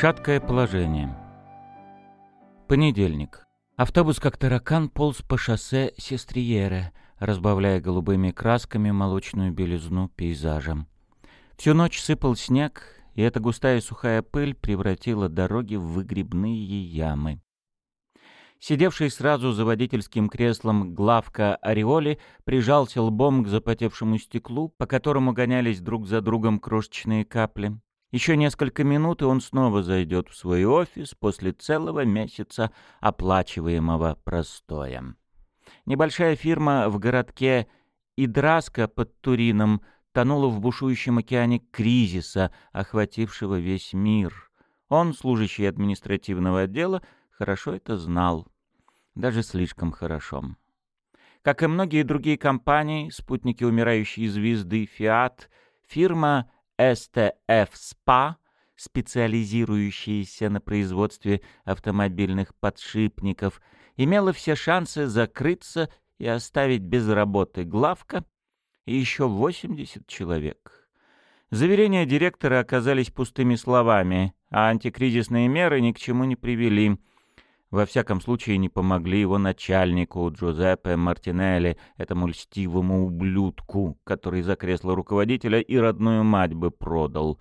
Шаткое положение. Понедельник. Автобус как таракан полз по шоссе Сестриере, разбавляя голубыми красками молочную белизну пейзажа. Всю ночь сыпал снег, и эта густая сухая пыль превратила дороги в выгребные ямы. Сидевший сразу за водительским креслом главка Ореоли прижался лбом к запотевшему стеклу, по которому гонялись друг за другом крошечные капли. Еще несколько минут, и он снова зайдет в свой офис после целого месяца оплачиваемого простоя. Небольшая фирма в городке Идраска под Турином тонула в бушующем океане кризиса, охватившего весь мир. Он, служащий административного отдела, хорошо это знал. Даже слишком хорошо. Как и многие другие компании, спутники умирающей звезды Fiat, фирма STF SPA, специализирующаяся на производстве автомобильных подшипников, имела все шансы закрыться и оставить без работы главка и еще 80 человек. Заверения директора оказались пустыми словами, а антикризисные меры ни к чему не привели — во всяком случае не помогли его начальнику Джузеппе Мартинелли, этому льстивому ублюдку, который за кресло руководителя и родную мать бы продал.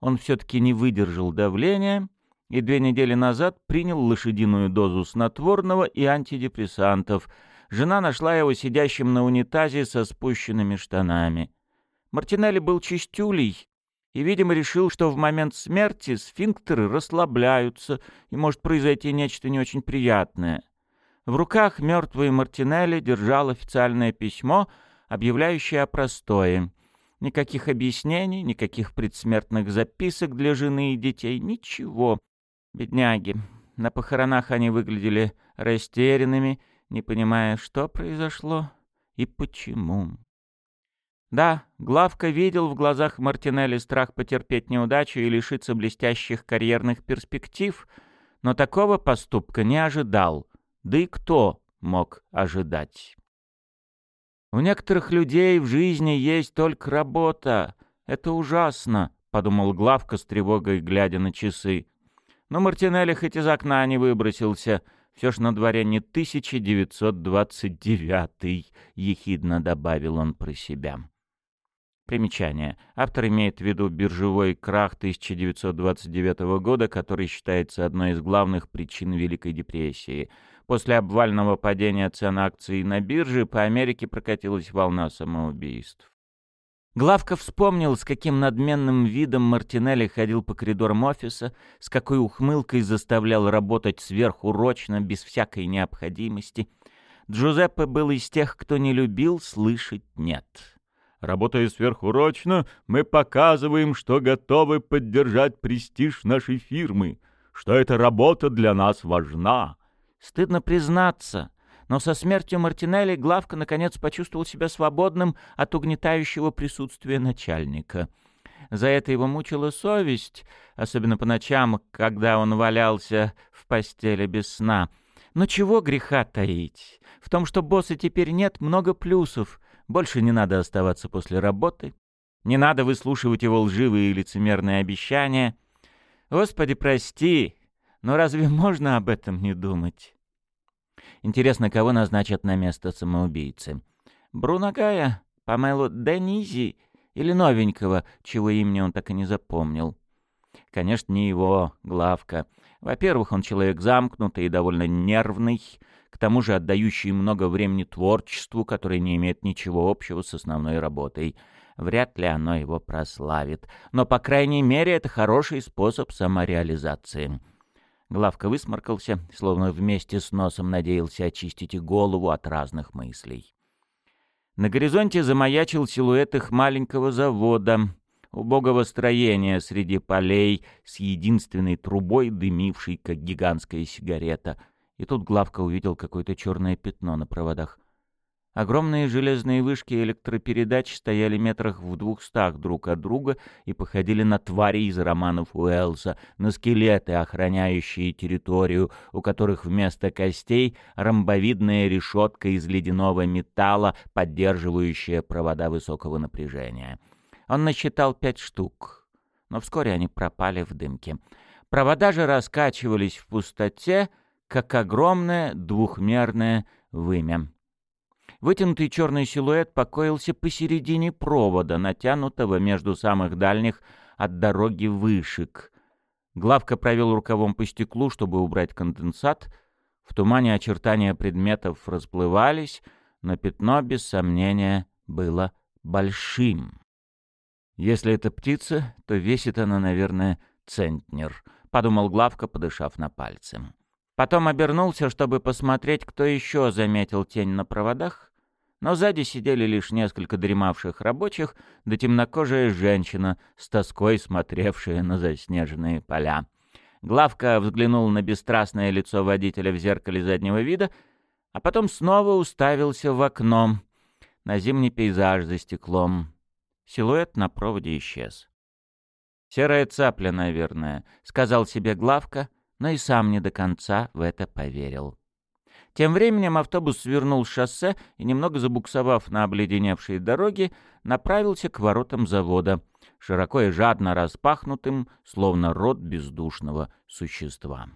Он все-таки не выдержал давления и две недели назад принял лошадиную дозу снотворного и антидепрессантов. Жена нашла его сидящим на унитазе со спущенными штанами. Мартинелли был чистюлей и, видимо, решил, что в момент смерти сфинктеры расслабляются, и может произойти нечто не очень приятное. В руках мертвый Мартинелли держал официальное письмо, объявляющее о простое. Никаких объяснений, никаких предсмертных записок для жены и детей, ничего. Бедняги. На похоронах они выглядели растерянными, не понимая, что произошло и почему. Да, Главка видел в глазах Мартинелли страх потерпеть неудачу и лишиться блестящих карьерных перспектив, но такого поступка не ожидал. Да и кто мог ожидать? «У некоторых людей в жизни есть только работа. Это ужасно», — подумал Главка с тревогой, глядя на часы. Но Мартинелли хоть из окна не выбросился. Все ж на дворе не 1929-й, — ехидно добавил он про себя. Примечание. Автор имеет в виду биржевой крах 1929 года, который считается одной из главных причин Великой депрессии. После обвального падения цен акций на бирже по Америке прокатилась волна самоубийств. Главка вспомнил, с каким надменным видом Мартинелли ходил по коридорам офиса, с какой ухмылкой заставлял работать сверхурочно, без всякой необходимости. Джузеппе был из тех, кто не любил слышать «нет». Работая сверхурочно, мы показываем, что готовы поддержать престиж нашей фирмы, что эта работа для нас важна. Стыдно признаться, но со смертью Мартинелли Главка наконец почувствовал себя свободным от угнетающего присутствия начальника. За это его мучила совесть, особенно по ночам, когда он валялся в постели без сна. Но чего греха таить? В том, что босса теперь нет, много плюсов — больше не надо оставаться после работы. Не надо выслушивать его лживые и лицемерные обещания. Господи, прости, но разве можно об этом не думать? Интересно, кого назначат на место самоубийцы? Бруно Гая, Памелу Денизи или новенького, чего имени он так и не запомнил? Конечно, не его, главка. Во-первых, он человек замкнутый и довольно нервный, тому же отдающий много времени творчеству, которое не имеет ничего общего с основной работой. Вряд ли оно его прославит, но, по крайней мере, это хороший способ самореализации. Главка высморкался, словно вместе с носом надеялся очистить и голову от разных мыслей. На горизонте замаячил силуэт их маленького завода, убогого строения среди полей с единственной трубой, дымившей, как гигантская сигарета — и тут Главка увидел какое-то черное пятно на проводах. Огромные железные вышки электропередач стояли метрах в двухстах друг от друга и походили на твари из романов Уэллса, на скелеты, охраняющие территорию, у которых вместо костей ромбовидная решетка из ледяного металла, поддерживающая провода высокого напряжения. Он насчитал пять штук, но вскоре они пропали в дымке. Провода же раскачивались в пустоте, как огромное двухмерное вымя. Вытянутый черный силуэт покоился посередине провода, натянутого между самых дальних от дороги вышек. Главка провел рукавом по стеклу, чтобы убрать конденсат. В тумане очертания предметов расплывались, но пятно, без сомнения, было большим. Если это птица, то весит она, наверное, центнер, — подумал Главка, подышав на пальцы. Потом обернулся, чтобы посмотреть, кто еще заметил тень на проводах, но сзади сидели лишь несколько дремавших рабочих, да темнокожая женщина, с тоской смотревшая на заснеженные поля. Главка взглянул на бесстрастное лицо водителя в зеркале заднего вида, а потом снова уставился в окно, на зимний пейзаж за стеклом. Силуэт на проводе исчез. «Серая цапля, наверное», — сказал себе Главка, но и сам не до конца в это поверил. Тем временем автобус свернул с шоссе и, немного забуксовав на обледеневшей дороге, направился к воротам завода, широко и жадно распахнутым, словно рот бездушного существа.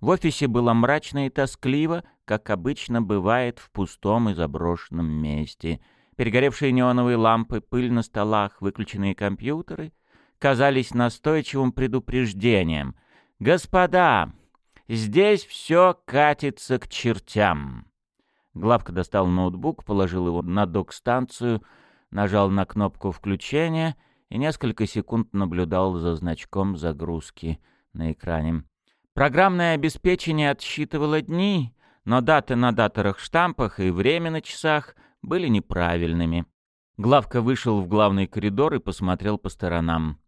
В офисе было мрачно и тоскливо, как обычно бывает в пустом и заброшенном месте. Перегоревшие неоновые лампы, пыль на столах, выключенные компьютеры казались настойчивым предупреждением. «Господа!» Здесь все катится к чертям. Главка достал ноутбук, положил его на док-станцию, нажал на кнопку включения и несколько секунд наблюдал за значком загрузки на экране. Программное обеспечение отсчитывало дни, но даты на даторах-штампах и время на часах были неправильными. Главка вышел в главный коридор и посмотрел по сторонам.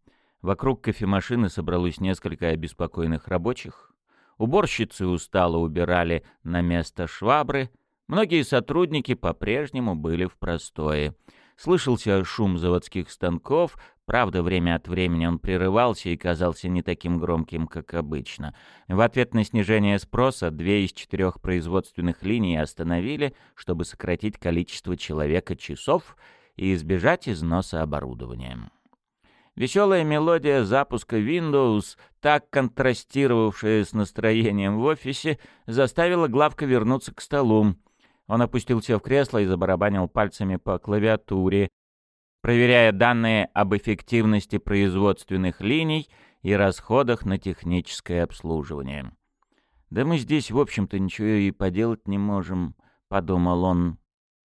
Вокруг кофемашины собралось несколько обеспокоенных рабочих. Уборщицы устало убирали на место швабры. Многие сотрудники по-прежнему были в простое. Слышался шум заводских станков, правда, время от времени он прерывался и казался не таким громким, как обычно. В ответ на снижение спроса две из четырех производственных линий остановили, чтобы сократить количество человека-часов и избежать износа оборудования. Веселая мелодия запуска Windows, так контрастировавшая с настроением в офисе, заставила Главка вернуться к столу. Он опустился в кресло и забарабанил пальцами по клавиатуре, проверяя данные об эффективности производственных линий и расходах на техническое обслуживание. «Да мы здесь, в общем-то, ничего и поделать не можем», — подумал он.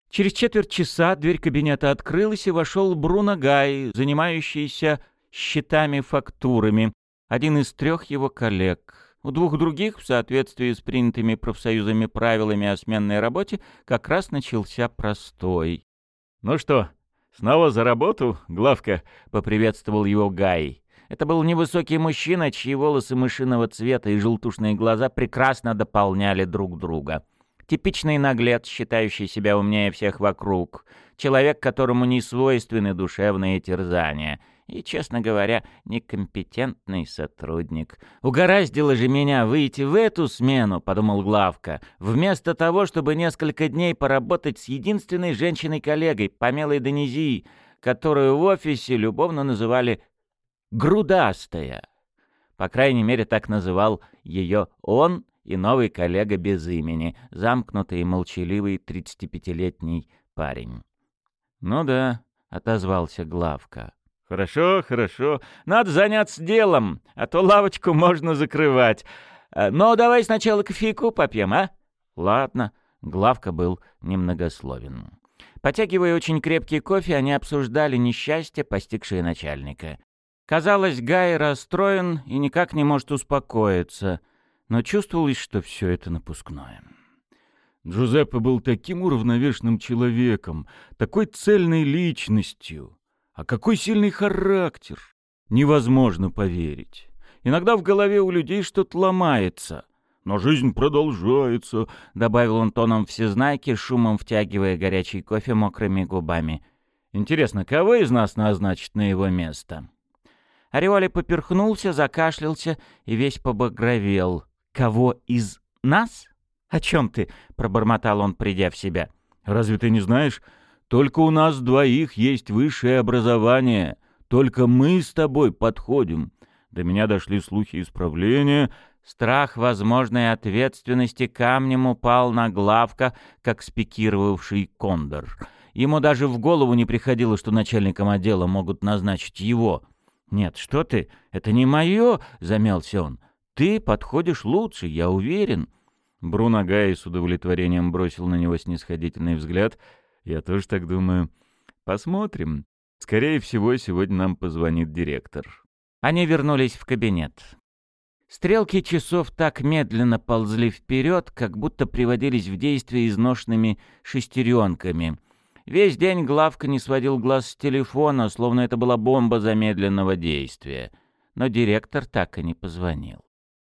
Через четверть часа дверь кабинета открылась, и вошел Бруно Гай, занимающийся счетами-фактурами, один из трех его коллег. У двух других, в соответствии с принятыми профсоюзами правилами о сменной работе, как раз начался простой. «Ну что, снова за работу, Главка?» — поприветствовал его Гай. Это был невысокий мужчина, чьи волосы мышиного цвета и желтушные глаза прекрасно дополняли друг друга. Типичный наглец, считающий себя умнее всех вокруг. Человек, которому не свойственны душевные терзания. И, честно говоря, некомпетентный сотрудник. «Угораздило же меня выйти в эту смену», — подумал Главка, «вместо того, чтобы несколько дней поработать с единственной женщиной-коллегой, Памелой Донези, которую в офисе любовно называли «грудастая». По крайней мере, так называл ее он и новый коллега без имени, замкнутый и молчаливый 35-летний парень. «Ну да», — отозвался Главка. «Хорошо, хорошо. Надо заняться делом, а то лавочку можно закрывать. Э, Но давай сначала кофейку попьем, а?» «Ладно». Главка был немногословен. Потягивая очень крепкий кофе, они обсуждали несчастье, постигшее начальника. Казалось, Гай расстроен и никак не может успокоиться но чувствовалось, что все это напускное. Джузеппе был таким уравновешенным человеком, такой цельной личностью. А какой сильный характер! Невозможно поверить. Иногда в голове у людей что-то ломается. Но жизнь продолжается, — добавил он тоном всезнайки, шумом втягивая горячий кофе мокрыми губами. Интересно, кого из нас назначат на его место? Ореоли поперхнулся, закашлялся и весь побагровел. «Кого из нас? О чем ты?» — пробормотал он, придя в себя. «Разве ты не знаешь? Только у нас двоих есть высшее образование. Только мы с тобой подходим. До меня дошли слухи исправления. Страх возможной ответственности камнем упал на главка, как спикировавший кондор. Ему даже в голову не приходило, что начальником отдела могут назначить его. «Нет, что ты, это не мое!» — замялся он. «Ты подходишь лучше, я уверен». Бруно Гай с удовлетворением бросил на него снисходительный взгляд. «Я тоже так думаю. Посмотрим. Скорее всего, сегодня нам позвонит директор». Они вернулись в кабинет. Стрелки часов так медленно ползли вперед, как будто приводились в действие изношенными шестеренками. Весь день Главка не сводил глаз с телефона, словно это была бомба замедленного действия. Но директор так и не позвонил.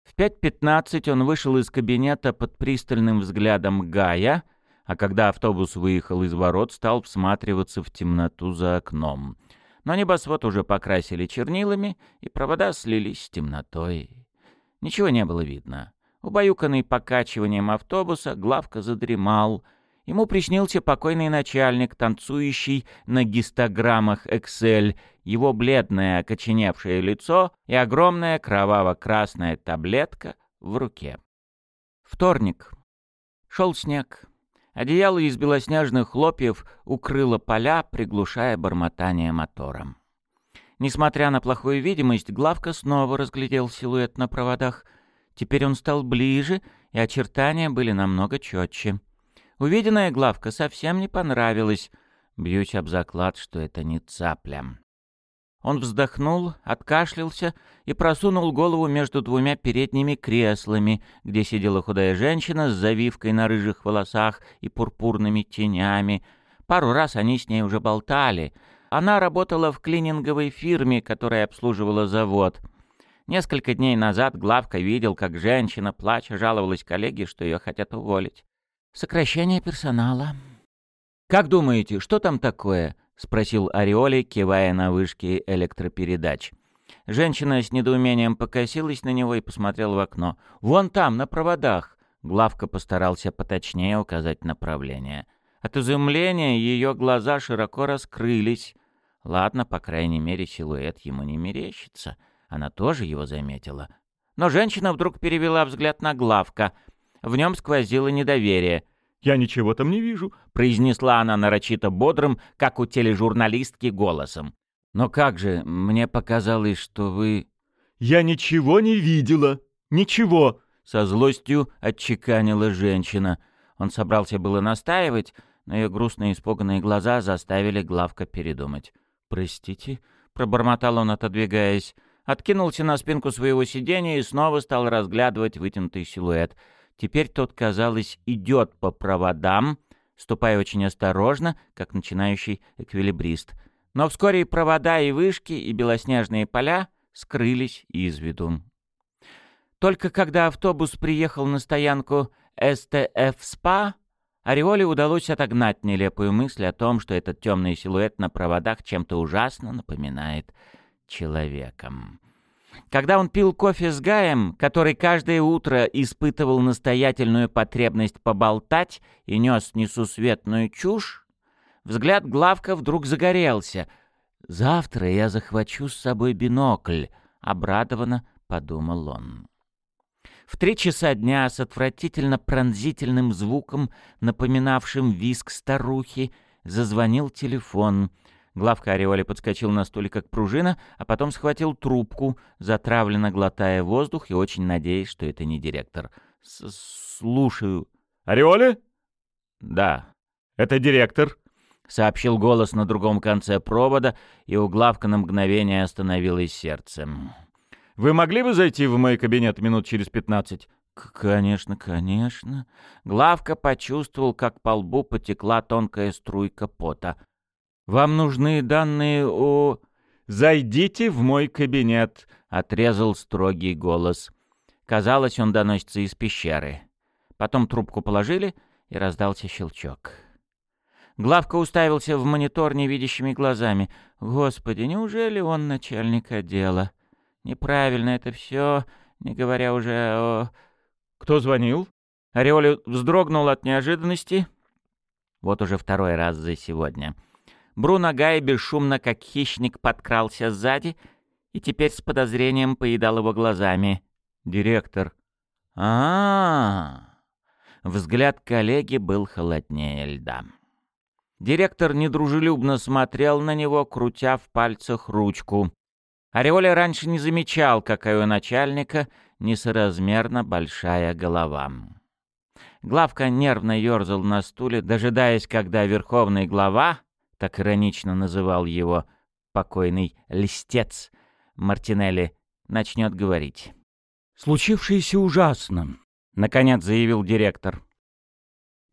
В 5.15 он вышел из кабинета под пристальным взглядом Гая, а когда автобус выехал из ворот, стал всматриваться в темноту за окном. Но небосвод уже покрасили чернилами, и провода слились с темнотой. Ничего не было видно. Убаюканный покачиванием автобуса, Главка задремал. Ему приснился покойный начальник, танцующий на гистограммах Excel, его бледное окоченевшее лицо и огромная кроваво-красная таблетка в руке. Вторник. Шел снег. Одеяло из белоснежных хлопьев укрыло поля, приглушая бормотание мотором. Несмотря на плохую видимость, Главка снова разглядел силуэт на проводах. Теперь он стал ближе, и очертания были намного четче. Увиденная Главка совсем не понравилась. Бьюсь об заклад, что это не цапля. Он вздохнул, откашлялся и просунул голову между двумя передними креслами, где сидела худая женщина с завивкой на рыжих волосах и пурпурными тенями. Пару раз они с ней уже болтали — она работала в клининговой фирме, которая обслуживала завод. Несколько дней назад Главка видел, как женщина, плача, жаловалась коллеге, что ее хотят уволить. «Сокращение персонала». «Как думаете, что там такое?» — спросил Ореоли, кивая на вышки электропередач. Женщина с недоумением покосилась на него и посмотрела в окно. «Вон там, на проводах!» Главка постарался поточнее указать направление. От изумления ее глаза широко раскрылись. Ладно, по крайней мере, силуэт ему не мерещится. Она тоже его заметила. Но женщина вдруг перевела взгляд на Главка. В нем сквозило недоверие. «Я ничего там не вижу», — произнесла она нарочито бодрым, как у тележурналистки, голосом. «Но как же, мне показалось, что вы...» «Я ничего не видела! Ничего!» — со злостью отчеканила женщина. Он собрался было настаивать, но ее грустные испуганные глаза заставили Главка передумать. «Простите», — пробормотал он, отодвигаясь, откинулся на спинку своего сиденья и снова стал разглядывать вытянутый силуэт. Теперь тот, казалось, идет по проводам, ступая очень осторожно, как начинающий эквилибрист. Но вскоре и провода, и вышки, и белоснежные поля скрылись из виду. Только когда автобус приехал на стоянку СТФ-СПА, Ореоле удалось отогнать нелепую мысль о том, что этот темный силуэт на проводах чем-то ужасно напоминает человеком. Когда он пил кофе с Гаем, который каждое утро испытывал настоятельную потребность поболтать и нес несусветную чушь, взгляд Главка вдруг загорелся. «Завтра я захвачу с собой бинокль», — обрадованно подумал он. В три часа дня с отвратительно пронзительным звуком, напоминавшим виск старухи, зазвонил телефон. Главка Ореоли подскочил на стуле как пружина, а потом схватил трубку, затравленно глотая воздух и очень надеясь, что это не директор. «Слушаю». «Ореоли?» «Да». «Это директор», — сообщил голос на другом конце провода, и у Главка на мгновение остановилось сердце. Вы могли бы зайти в мой кабинет минут через пятнадцать?» «Конечно, конечно». Главка почувствовал, как по лбу потекла тонкая струйка пота. «Вам нужны данные о...» «Зайдите в мой кабинет», — отрезал строгий голос. Казалось, он доносится из пещеры. Потом трубку положили, и раздался щелчок. Главка уставился в монитор невидящими глазами. «Господи, неужели он начальник отдела?» Неправильно это все, не говоря уже о... Кто звонил? Ореоли вздрогнул от неожиданности. Вот уже второй раз за сегодня. Бруно Гай бесшумно, как хищник, подкрался сзади и теперь с подозрением поедал его глазами. Директор. а, -а, -а. Взгляд коллеги был холоднее льда. Директор недружелюбно смотрел на него, крутя в пальцах ручку. Ореоля раньше не замечал, какая у начальника несоразмерно большая голова. Главка нервно ерзал на стуле, дожидаясь, когда верховный глава, так иронично называл его покойный листец Мартинелли, начнет говорить. «Случившееся ужасно», — наконец заявил директор.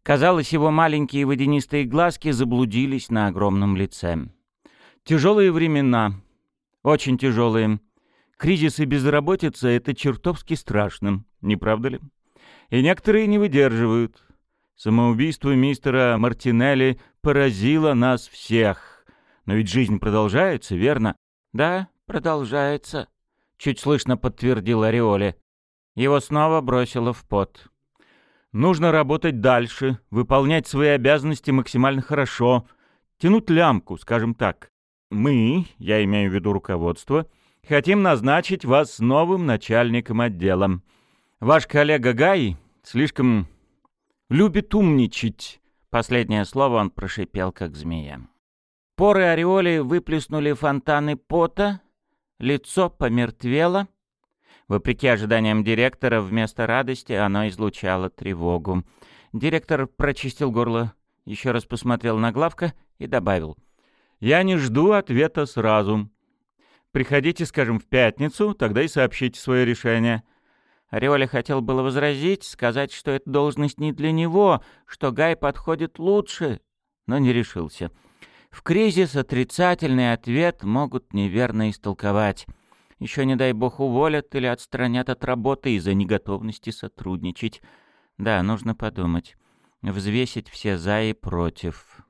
Казалось, его маленькие водянистые глазки заблудились на огромном лице. «Тяжелые времена. Очень тяжелые. Кризис и безработица — это чертовски страшно, не правда ли? И некоторые не выдерживают. Самоубийство мистера Мартинелли поразило нас всех. Но ведь жизнь продолжается, верно? Да, продолжается, чуть слышно подтвердил Ореоле. Его снова бросило в пот. Нужно работать дальше, выполнять свои обязанности максимально хорошо, тянуть лямку, скажем так. Мы, я имею в виду руководство, хотим назначить вас новым начальником отдела. Ваш коллега Гай слишком любит умничать. Последнее слово он прошипел, как змея. Поры ореоли выплеснули фонтаны пота, лицо помертвело. Вопреки ожиданиям директора, вместо радости оно излучало тревогу. Директор прочистил горло, еще раз посмотрел на Главка и добавил. «Я не жду ответа сразу. Приходите, скажем, в пятницу, тогда и сообщите свое решение. Ореоля хотел было возразить, сказать, что эта должность не для него, что Гай подходит лучше, но не решился. В кризис отрицательный ответ могут неверно истолковать. Еще, не дай бог, уволят или отстранят от работы из-за неготовности сотрудничать. Да, нужно подумать. Взвесить все «за» и «против».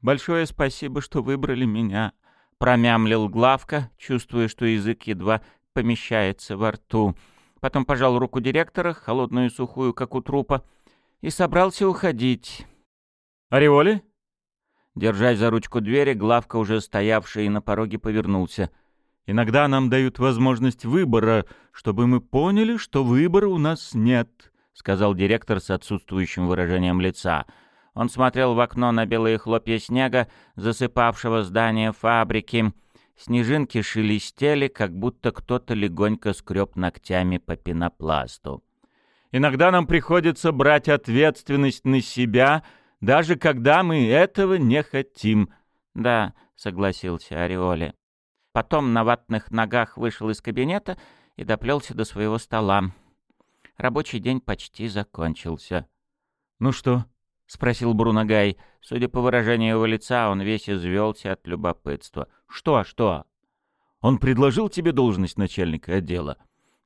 «Большое спасибо, что выбрали меня», Промямлил Главка, чувствуя, что язык едва помещается во рту. Потом пожал руку директора, холодную и сухую, как у трупа, и собрался уходить. «Ореоли?» Держась за ручку двери, Главка, уже стоявший на пороге, повернулся. «Иногда нам дают возможность выбора, чтобы мы поняли, что выбора у нас нет», — сказал директор с отсутствующим выражением лица — он смотрел в окно на белые хлопья снега, засыпавшего здание фабрики. Снежинки шелестели, как будто кто-то легонько скреб ногтями по пенопласту. «Иногда нам приходится брать ответственность на себя, даже когда мы этого не хотим». «Да», — согласился Ореоле. Потом на ватных ногах вышел из кабинета и доплелся до своего стола. Рабочий день почти закончился. «Ну что, — спросил Брунагай. Судя по выражению его лица, он весь извелся от любопытства. «Что, что?» «Он предложил тебе должность начальника отдела?»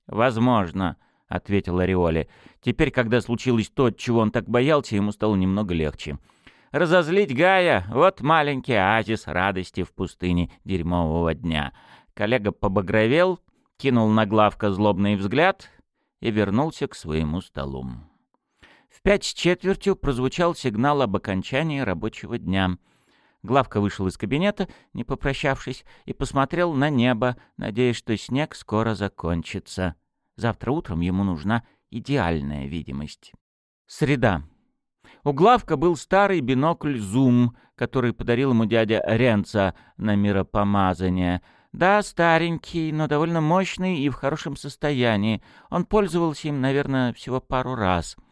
«Возможно», — ответил Ореоли. Теперь, когда случилось то, чего он так боялся, ему стало немного легче. «Разозлить Гая — вот маленький оазис радости в пустыне дерьмового дня». Коллега побагровел, кинул на главка злобный взгляд и вернулся к своему столу. В пять с четвертью прозвучал сигнал об окончании рабочего дня. Главка вышел из кабинета, не попрощавшись, и посмотрел на небо, надеясь, что снег скоро закончится. Завтра утром ему нужна идеальная видимость. Среда. У Главка был старый бинокль «Зум», который подарил ему дядя Ренца на миропомазание. Да, старенький, но довольно мощный и в хорошем состоянии. Он пользовался им, наверное, всего пару раз —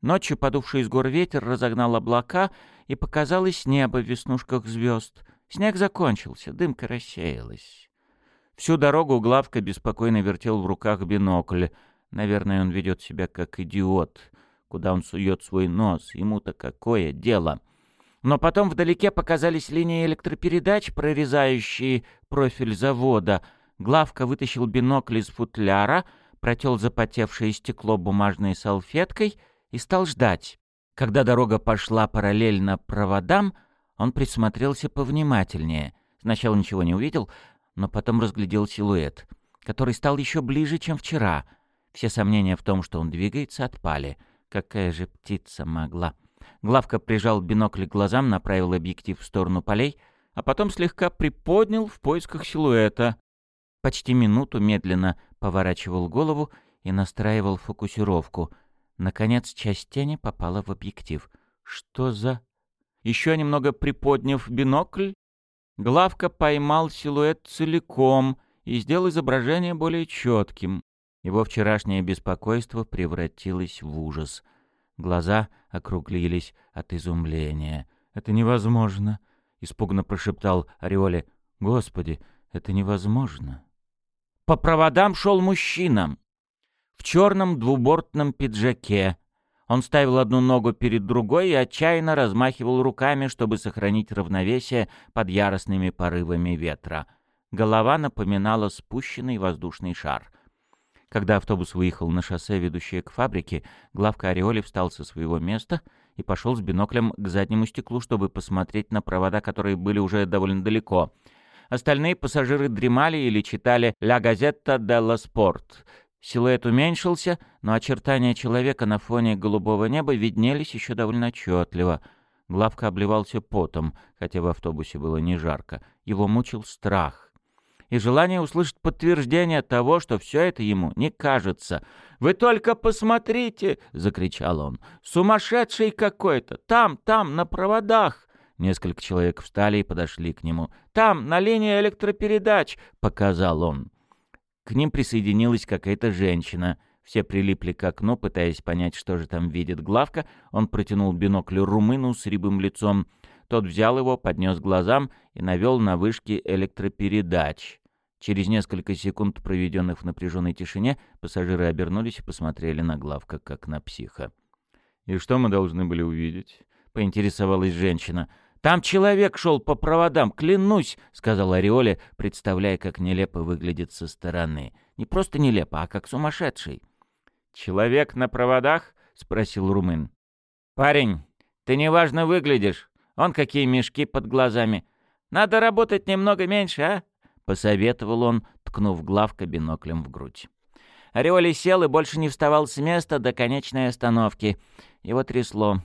Ночью подувший из гор ветер разогнал облака, и показалось небо в веснушках звезд. Снег закончился, дымка рассеялась. Всю дорогу Главка беспокойно вертел в руках бинокль. Наверное, он ведет себя как идиот. Куда он сует свой нос? Ему-то какое дело? Но потом вдалеке показались линии электропередач, прорезающие профиль завода. Главка вытащил бинокль из футляра, протел запотевшее стекло бумажной салфеткой — и стал ждать. Когда дорога пошла параллельно проводам, он присмотрелся повнимательнее. Сначала ничего не увидел, но потом разглядел силуэт, который стал еще ближе, чем вчера. Все сомнения в том, что он двигается, отпали. Какая же птица могла? Главка прижал бинокль к глазам, направил объектив в сторону полей, а потом слегка приподнял в поисках силуэта. Почти минуту медленно поворачивал голову и настраивал фокусировку. Наконец часть тени попала в объектив. Что за... Еще немного приподняв бинокль, Главка поймал силуэт целиком и сделал изображение более четким. Его вчерашнее беспокойство превратилось в ужас. Глаза округлились от изумления. «Это невозможно!» — испуганно прошептал Ореоле. «Господи, это невозможно!» По проводам шел мужчина в черном двубортном пиджаке. Он ставил одну ногу перед другой и отчаянно размахивал руками, чтобы сохранить равновесие под яростными порывами ветра. Голова напоминала спущенный воздушный шар. Когда автобус выехал на шоссе, ведущее к фабрике, главка Ореоли встал со своего места и пошел с биноклем к заднему стеклу, чтобы посмотреть на провода, которые были уже довольно далеко. Остальные пассажиры дремали или читали «Ля газетта делла спорт». Силуэт уменьшился, но очертания человека на фоне голубого неба виднелись еще довольно отчетливо. Главка обливался потом, хотя в автобусе было не жарко. Его мучил страх и желание услышать подтверждение того, что все это ему не кажется. «Вы только посмотрите!» — закричал он. «Сумасшедший какой-то! Там, там, на проводах!» Несколько человек встали и подошли к нему. «Там, на линии электропередач!» — показал он. К ним присоединилась какая-то женщина. Все прилипли к окну, пытаясь понять, что же там видит главка. Он протянул бинокль румыну с рябым лицом. Тот взял его, поднес глазам и навел на вышки электропередач. Через несколько секунд, проведенных в напряженной тишине, пассажиры обернулись и посмотрели на Главка, как на психа. «И что мы должны были увидеть?» — поинтересовалась женщина. «Там человек шел по проводам, клянусь!» — сказал Ореоле, представляя, как нелепо выглядит со стороны. Не просто нелепо, а как сумасшедший. «Человек на проводах?» — спросил румын. «Парень, ты неважно выглядишь. Он какие мешки под глазами. Надо работать немного меньше, а? посоветовал он, ткнув главка биноклем в грудь. Ореоли сел и больше не вставал с места до конечной остановки. Его трясло.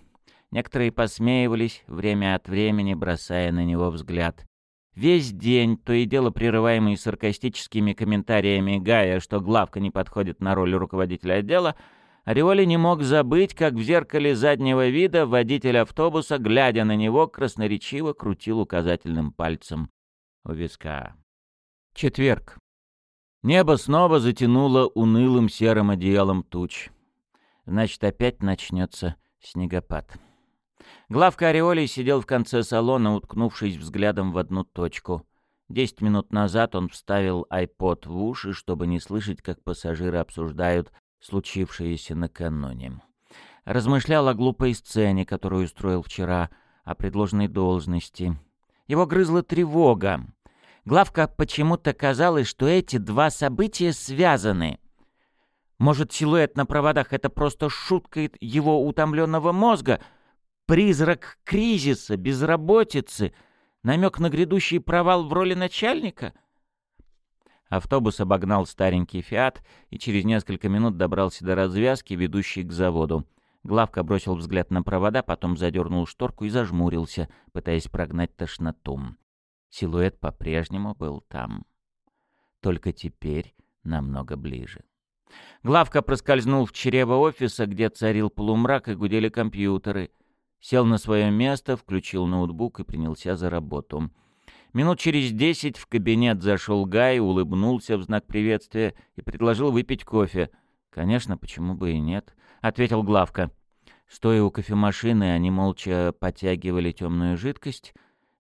Некоторые посмеивались, время от времени бросая на него взгляд. Весь день, то и дело прерываемый саркастическими комментариями Гая, что главка не подходит на роль руководителя отдела, Ореоли не мог забыть, как в зеркале заднего вида водитель автобуса, глядя на него, красноречиво крутил указательным пальцем у виска. Четверг. Небо снова затянуло унылым серым одеялом туч. Значит, опять начнется снегопад. Главка Ореолей сидел в конце салона, уткнувшись взглядом в одну точку. Десять минут назад он вставил айпод в уши, чтобы не слышать, как пассажиры обсуждают случившееся накануне. Размышлял о глупой сцене, которую устроил вчера, о предложенной должности. Его грызла тревога. Главка почему-то казалось, что эти два события связаны. Может, силуэт на проводах — это просто шутка его утомленного мозга, призрак кризиса, безработицы, намек на грядущий провал в роли начальника? Автобус обогнал старенький «Фиат» и через несколько минут добрался до развязки, ведущей к заводу. Главка бросил взгляд на провода, потом задернул шторку и зажмурился, пытаясь прогнать тошноту. Силуэт по-прежнему был там. Только теперь намного ближе. Главка проскользнул в чрево офиса, где царил полумрак и гудели компьютеры. Сел на свое место, включил ноутбук и принялся за работу. Минут через десять в кабинет зашел Гай, улыбнулся в знак приветствия и предложил выпить кофе. «Конечно, почему бы и нет», — ответил Главка. Стоя у кофемашины, они молча потягивали темную жидкость,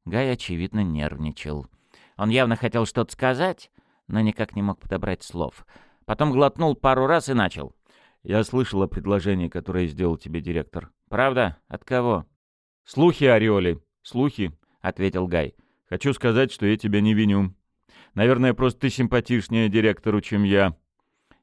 Гай, очевидно, нервничал. Он явно хотел что-то сказать, но никак не мог подобрать слов. Потом глотнул пару раз и начал. «Я слышал о предложении, которое сделал тебе директор. Правда? От кого?» «Слухи, Ореоли. Слухи», — ответил Гай. «Хочу сказать, что я тебя не виню. Наверное, просто ты симпатичнее директору, чем я.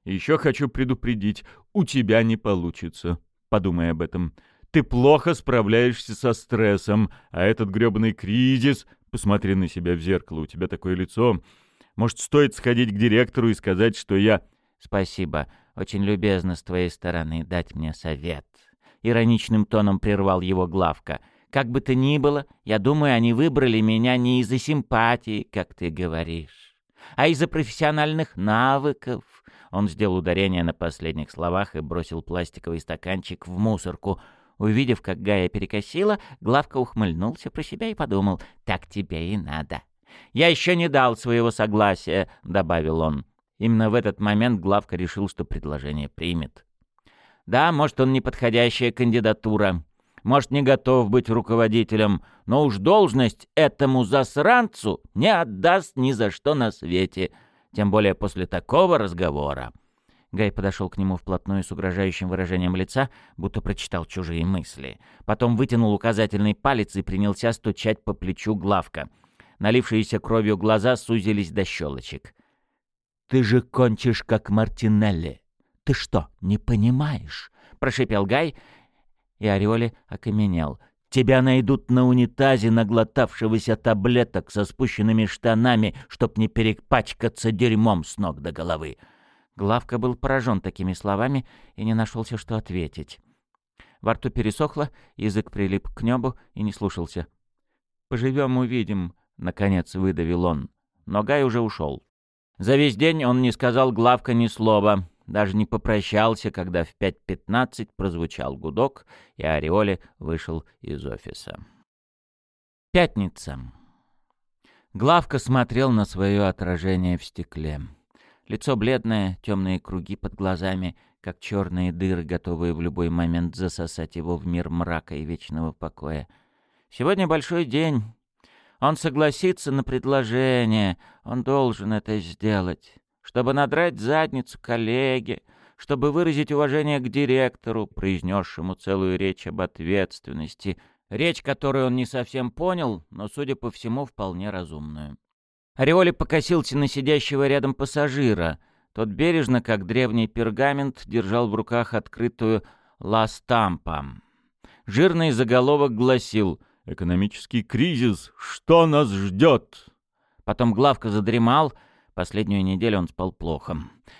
Еще хочу предупредить, у тебя не получится. Подумай об этом. Ты плохо справляешься со стрессом, а этот грёбаный кризис... Посмотри на себя в зеркало, у тебя такое лицо. Может, стоит сходить к директору и сказать, что я... Спасибо. Очень любезно с твоей стороны дать мне совет. Ироничным тоном прервал его главка. Как бы то ни было, я думаю, они выбрали меня не из-за симпатии, как ты говоришь, а из-за профессиональных навыков. Он сделал ударение на последних словах и бросил пластиковый стаканчик в мусорку. Увидев, как Гая перекосила, Главка ухмыльнулся про себя и подумал, «Так тебе и надо». «Я еще не дал своего согласия», — добавил он. Именно в этот момент Главка решил, что предложение примет. «Да, может, он неподходящая кандидатура, может, не готов быть руководителем, но уж должность этому засранцу не отдаст ни за что на свете, тем более после такого разговора». Гай подошел к нему вплотную с угрожающим выражением лица, будто прочитал чужие мысли. Потом вытянул указательный палец и принялся стучать по плечу Главка. Налившиеся кровью глаза сузились до щелочек. «Ты же кончишь, как Мартинелли. Ты что, не понимаешь?» — прошипел Гай, и Ореоли окаменел. «Тебя найдут на унитазе, наглотавшегося таблеток со спущенными штанами, чтоб не перепачкаться дерьмом с ног до головы». Главка был поражен такими словами и не нашелся, что ответить. Во рту пересохло, язык прилип к небу и не слушался. «Поживем, увидим», — наконец выдавил он. Но Гай уже ушел. За весь день он не сказал Главка ни слова, даже не попрощался, когда в 5.15 прозвучал гудок, и Ореоле вышел из офиса. Пятница. Главка смотрел на свое отражение в стекле. Лицо бледное, темные круги под глазами, как черные дыры, готовые в любой момент засосать его в мир мрака и вечного покоя. Сегодня большой день. Он согласится на предложение, он должен это сделать чтобы надрать задницу коллеге, чтобы выразить уважение к директору, произнесшему целую речь об ответственности, речь, которую он не совсем понял, но, судя по всему, вполне разумную. Ореоли покосился на сидящего рядом пассажира. Тот бережно, как древний пергамент, держал в руках открытую «Ла Стампа». Жирный заголовок гласил «Экономический кризис. Что нас ждет?» Потом главка задремал — Последнюю неделю он спал плохо.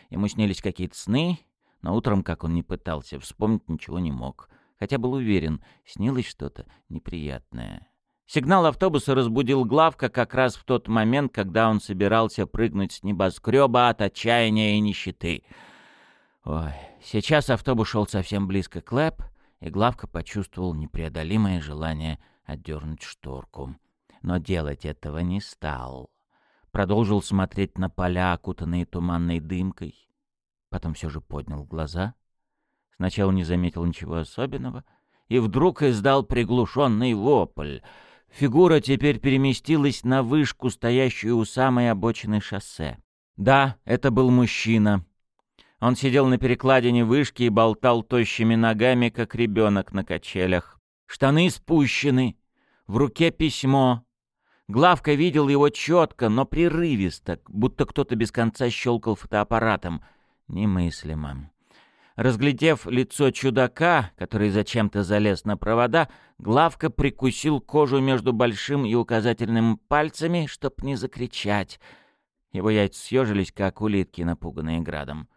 Ему снились какие-то сны, но утром, как он не пытался, вспомнить ничего не мог. Хотя был уверен, снилось что-то неприятное. Сигнал автобуса разбудил Главка как раз в тот момент, когда он собирался прыгнуть с небоскреба от отчаяния и нищеты. Ой, сейчас автобус шел совсем близко к Лэп, и Главка почувствовал непреодолимое желание отдернуть шторку. Но делать этого не стал продолжил смотреть на поля, окутанные туманной дымкой. Потом все же поднял глаза. Сначала не заметил ничего особенного, и вдруг издал приглушенный вопль. Фигура теперь переместилась на вышку, стоящую у самой обочины шоссе. Да, это был мужчина. Он сидел на перекладине вышки и болтал тощими ногами, как ребенок на качелях. Штаны спущены, в руке письмо, Главка видел его четко, но прерывисто, будто кто-то без конца щелкал фотоаппаратом. Немыслимо. Разглядев лицо чудака, который зачем-то залез на провода, Главка прикусил кожу между большим и указательным пальцами, чтоб не закричать. Его яйца съежились, как улитки, напуганные градом.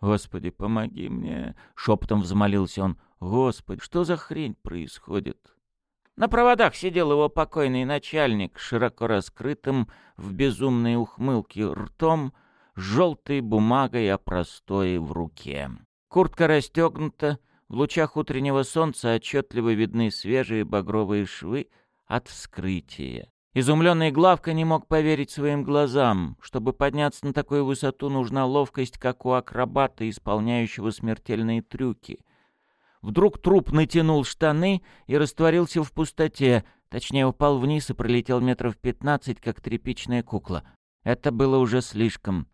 «Господи, помоги мне!» — шепотом взмолился он. «Господи, что за хрень происходит?» На проводах сидел его покойный начальник, широко раскрытым, в безумной ухмылке ртом, желтой бумагой о простое в руке. Куртка расстегнута, в лучах утреннего солнца отчетливо видны свежие багровые швы от вскрытия. Изумленный Главка не мог поверить своим глазам. Чтобы подняться на такую высоту, нужна ловкость, как у акробата, исполняющего смертельные трюки. Вдруг труп натянул штаны и растворился в пустоте, точнее упал вниз и пролетел метров пятнадцать, как тряпичная кукла. Это было уже слишком.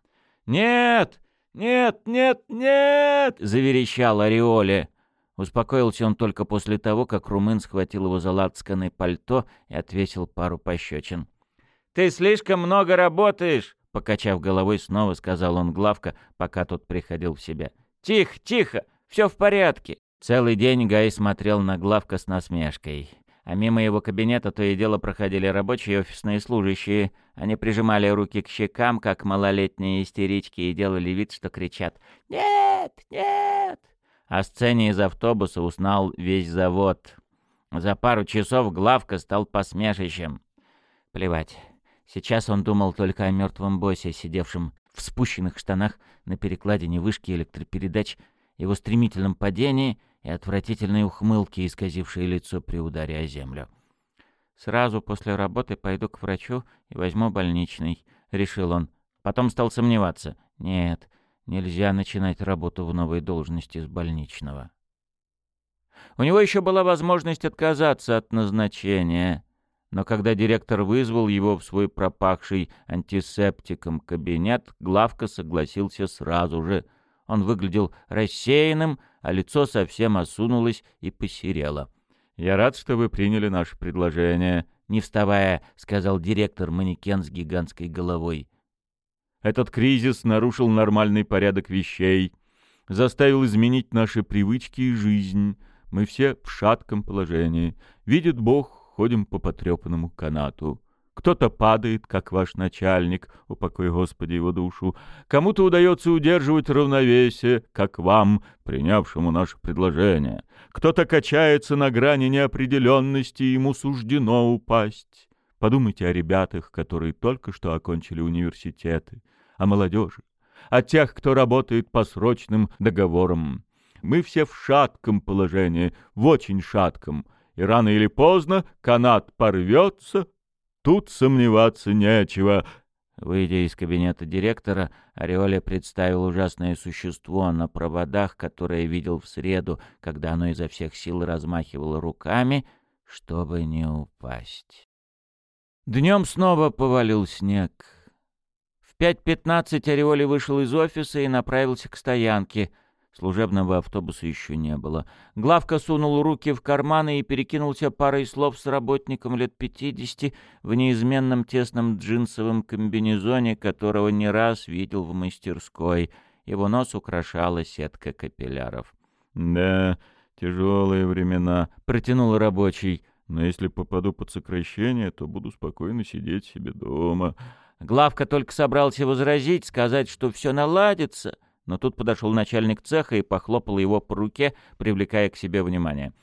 «Нет! Нет! Нет! Нет!» — заверещал Ореоле. Успокоился он только после того, как румын схватил его за лацканое пальто и отвесил пару пощечин. «Ты слишком много работаешь!» — покачав головой, снова сказал он Главка, пока тот приходил в себя. «Тихо, тихо! Все в порядке!» Целый день Гай смотрел на Главка с насмешкой. А мимо его кабинета то и дело проходили рабочие офисные служащие. Они прижимали руки к щекам, как малолетние истерички, и делали вид, что кричат «Нет! Нет!». О сцене из автобуса узнал весь завод. За пару часов Главка стал посмешищем. Плевать. Сейчас он думал только о мертвом боссе, сидевшем в спущенных штанах на перекладине вышки электропередач, его стремительном падении и отвратительной ухмылке, исказившей лицо при ударе о землю. «Сразу после работы пойду к врачу и возьму больничный», — решил он. Потом стал сомневаться. «Нет, нельзя начинать работу в новой должности с больничного». У него еще была возможность отказаться от назначения. Но когда директор вызвал его в свой пропахший антисептиком кабинет, главка согласился сразу же. Он выглядел рассеянным, а лицо совсем осунулось и посерело. «Я рад, что вы приняли наше предложение», — не вставая, сказал директор манекен с гигантской головой. «Этот кризис нарушил нормальный порядок вещей, заставил изменить наши привычки и жизнь». Мы все в шатком положении. Видит Бог, ходим по потрепанному канату. Кто-то падает, как ваш начальник, упокой Господи его душу. Кому-то удается удерживать равновесие, как вам, принявшему наше предложение. Кто-то качается на грани неопределенности, ему суждено упасть. Подумайте о ребятах, которые только что окончили университеты, о молодежи, о тех, кто работает по срочным договорам. Мы все в шатком положении, в очень шатком. И рано или поздно канат порвется. Тут сомневаться нечего. Выйдя из кабинета директора, Ореоля представил ужасное существо на проводах, которое видел в среду, когда оно изо всех сил размахивало руками, чтобы не упасть. Днем снова повалил снег. В 5.15 Ореоли вышел из офиса и направился к стоянке — Служебного автобуса еще не было. Главка сунул руки в карманы и перекинулся парой слов с работником лет пятидесяти в неизменном тесном джинсовом комбинезоне, которого не раз видел в мастерской. Его нос украшала сетка капилляров. «Да, тяжелые времена», — протянул рабочий. «Но если попаду под сокращение, то буду спокойно сидеть себе дома». Главка только собрался возразить, сказать, что все наладится — но тут подошел начальник цеха и похлопал его по руке, привлекая к себе внимание.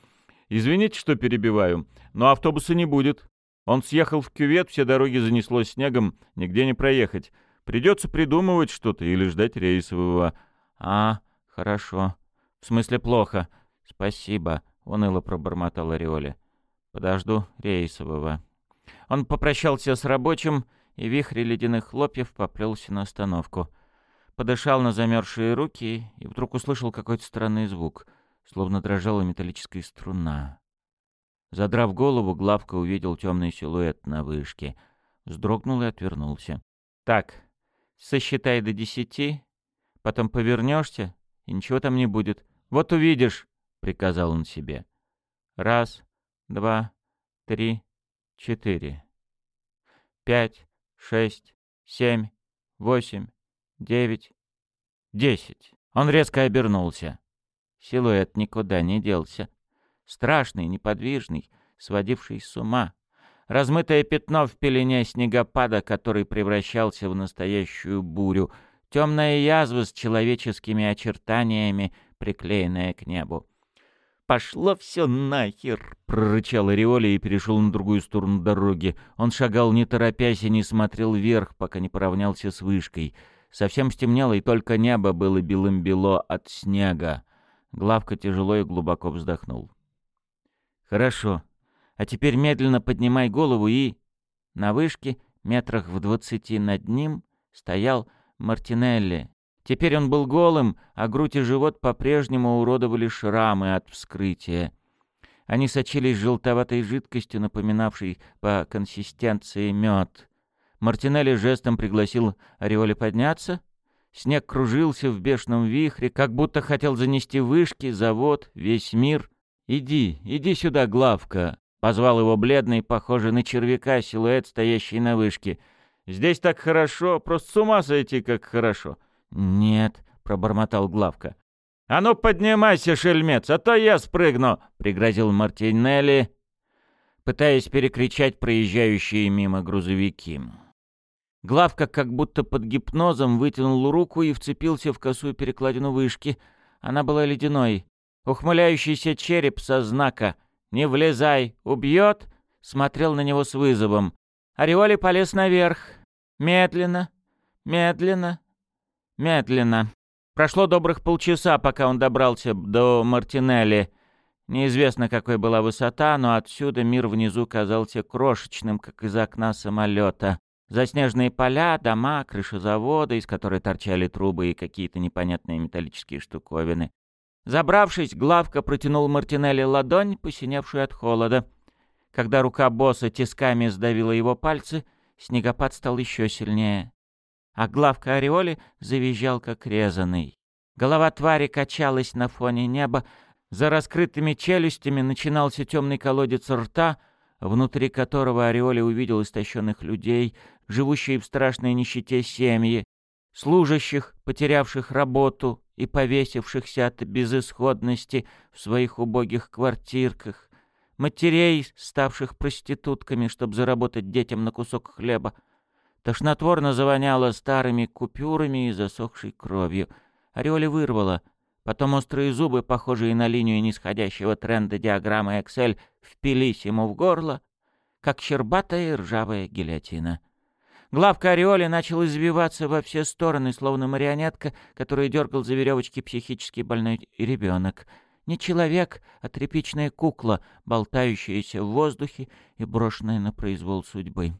«Извините, что перебиваю, но автобуса не будет. Он съехал в кювет, все дороги занесло снегом, нигде не проехать. Придется придумывать что-то или ждать рейсового». «А, хорошо. В смысле плохо. Спасибо», — уныло пробормотал Ореоли. «Подожду рейсового». Он попрощался с рабочим, и вихрь ледяных хлопьев поплелся на остановку — подышал на замерзшие руки и вдруг услышал какой-то странный звук, словно дрожала металлическая струна. Задрав голову, Главка увидел темный силуэт на вышке, вздрогнул и отвернулся. «Так, сосчитай до десяти, потом повернешься, и ничего там не будет. Вот увидишь», — приказал он себе. «Раз, два, три, четыре, пять, шесть, семь, восемь, девять, десять. Он резко обернулся. Силуэт никуда не делся. Страшный, неподвижный, сводивший с ума. Размытое пятно в пелене снегопада, который превращался в настоящую бурю. Темная язва с человеческими очертаниями, приклеенная к небу. «Пошло все нахер!» — прорычал Ореоли и перешел на другую сторону дороги. Он шагал не торопясь и не смотрел вверх, пока не поравнялся с вышкой — Совсем стемнело, и только небо было белым-бело от снега. Главка тяжело и глубоко вздохнул. «Хорошо. А теперь медленно поднимай голову и...» На вышке, метрах в двадцати над ним, стоял Мартинелли. Теперь он был голым, а грудь и живот по-прежнему уродовали шрамы от вскрытия. Они сочились желтоватой жидкостью, напоминавшей по консистенции мед. Мартинелли жестом пригласил Ореоли подняться. Снег кружился в бешеном вихре, как будто хотел занести вышки, завод, весь мир. «Иди, иди сюда, Главка!» — позвал его бледный, похожий на червяка, силуэт, стоящий на вышке. «Здесь так хорошо, просто с ума сойти, как хорошо!» «Нет», — пробормотал Главка. «А ну поднимайся, шельмец, а то я спрыгну!» — пригрозил Мартинелли, пытаясь перекричать проезжающие мимо грузовики. Главка как будто под гипнозом вытянул руку и вцепился в косую перекладину вышки. Она была ледяной. Ухмыляющийся череп со знака «Не влезай! Убьет!» Смотрел на него с вызовом. Ореоли полез наверх. Медленно, медленно, медленно. Прошло добрых полчаса, пока он добрался до Мартинелли. Неизвестно, какой была высота, но отсюда мир внизу казался крошечным, как из окна самолета. Заснеженные поля, дома, крыши завода, из которой торчали трубы и какие-то непонятные металлические штуковины. Забравшись, Главка протянул Мартинелли ладонь, посиневшую от холода. Когда рука босса тисками сдавила его пальцы, снегопад стал еще сильнее. А Главка Ореоли завизжал, как резанный. Голова твари качалась на фоне неба, за раскрытыми челюстями начинался темный колодец рта, внутри которого Ореоли увидел истощенных людей, живущие в страшной нищете семьи, служащих, потерявших работу и повесившихся от безысходности в своих убогих квартирках, матерей, ставших проститутками, чтобы заработать детям на кусок хлеба. Тошнотворно завоняло старыми купюрами и засохшей кровью. Ореоли вырвало. Потом острые зубы, похожие на линию нисходящего тренда диаграммы Excel, впились ему в горло, как щербатая ржавая гильотина. Главка ореоли начал извиваться во все стороны, словно марионетка, которую дергал за веревочки психически больной ребенок. Не человек, а тряпичная кукла, болтающаяся в воздухе и брошенная на произвол судьбы.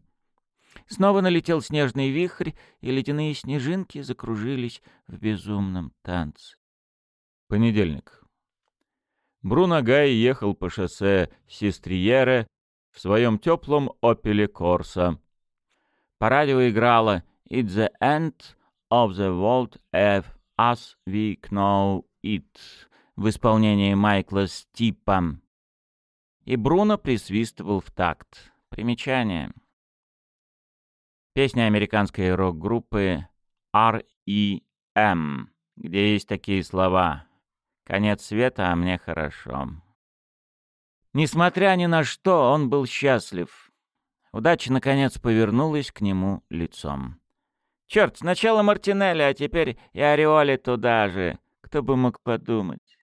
Снова налетел снежный вихрь, и ледяные снежинки закружились в безумном танце. Понедельник. Бруно Гай ехал по шоссе Систриере в своем теплом «Опеле Корса», по радио играла «It's the end of the world as we know it» в исполнении Майкла Стипа. И Бруно присвистывал в такт. Примечание. Песня американской рок-группы R.E.M., где есть такие слова «Конец света, а мне хорошо». Несмотря ни на что, он был счастлив. Удача, наконец, повернулась к нему лицом. «Черт, сначала Мартинелли, а теперь и Ореоли туда же. Кто бы мог подумать?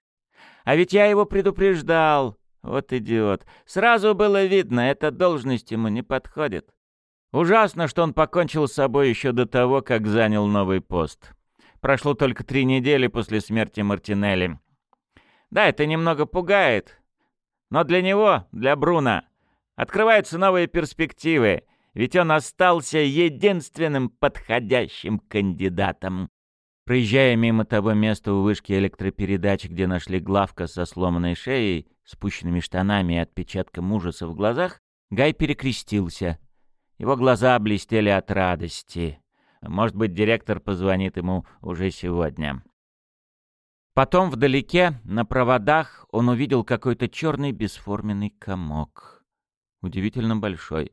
А ведь я его предупреждал. Вот идиот. Сразу было видно, эта должность ему не подходит. Ужасно, что он покончил с собой еще до того, как занял новый пост. Прошло только три недели после смерти Мартинелли. Да, это немного пугает. Но для него, для Бруна, Открываются новые перспективы, ведь он остался единственным подходящим кандидатом. Проезжая мимо того места у вышки электропередач, где нашли главка со сломанной шеей, спущенными штанами и отпечатком ужаса в глазах, Гай перекрестился. Его глаза блестели от радости. Может быть, директор позвонит ему уже сегодня. Потом вдалеке, на проводах, он увидел какой-то черный бесформенный комок удивительно большой.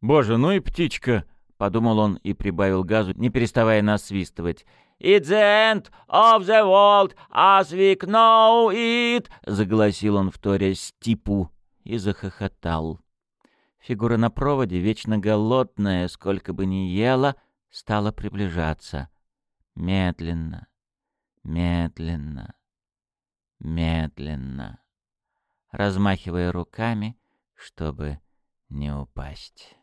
«Боже, ну и птичка!» — подумал он и прибавил газу, не переставая насвистывать. «It's the end of the world as we know it!» — загласил он в торе стипу и захохотал. Фигура на проводе, вечно голодная, сколько бы ни ела, стала приближаться. Медленно, медленно, медленно. Размахивая руками, чтобы не упасть.